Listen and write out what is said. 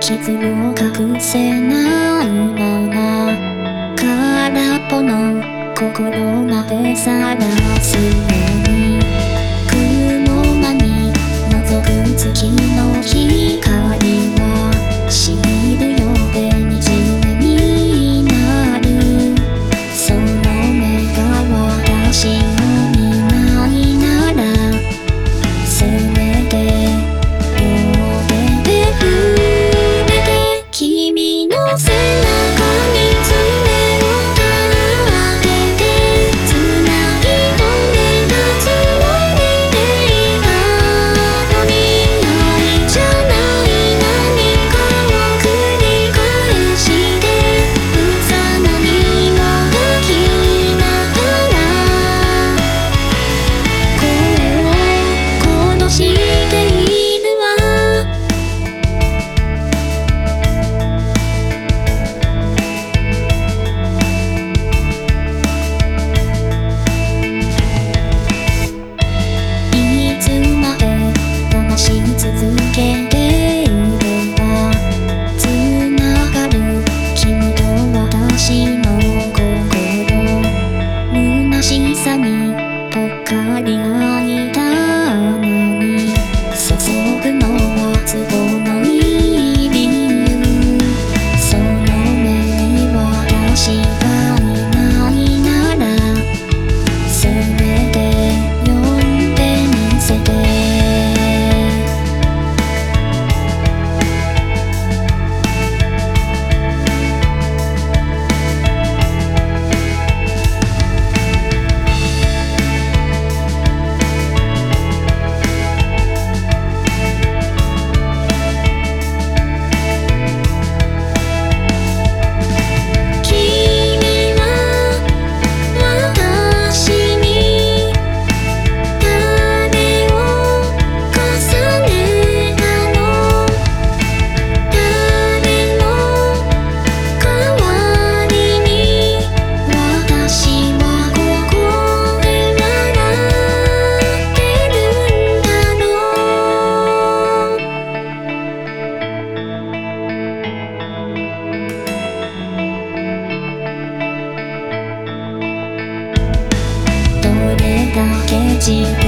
傷を隠せないまま空っぽの心までさらすち